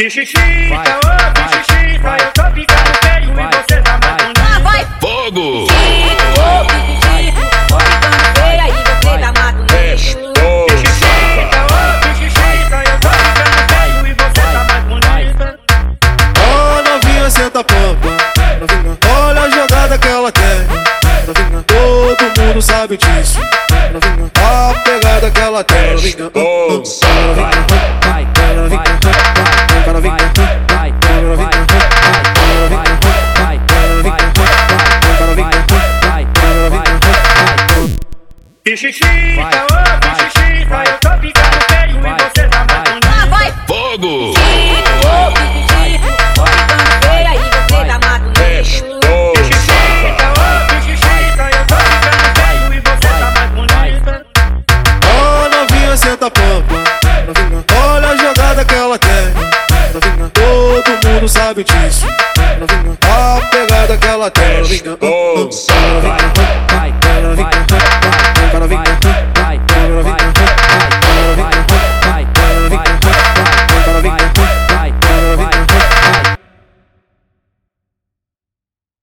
Pichichita, ô pichichita, eu tô ficando feio e você tá matando. Ah, vai! Fogo! Pichichico, tô ficando feia e você tá matando. Pichichita, ô pichichita, eu tô ficando feio e você tá mais bonita. Ó novinha, senta pampa. Novinha, olha a jogada que ela tem Novinha, todo mundo sabe disso. Novinha, a pegada que ela tem Novinha, uh, uh, Pichichita, ô pichichita, eu tô ficando feio e você tá matando. Ah, vai! Fogo! E você tá matando. Pichichita, ô pichichita, eu tô ficando feio e você tá mais bonita. Ó novinha, senta pampa Novinha, olha a jogada que ela tem Novinha, todo mundo sabe disso. Novinha, a pegada que ela tem Novinha, novinha,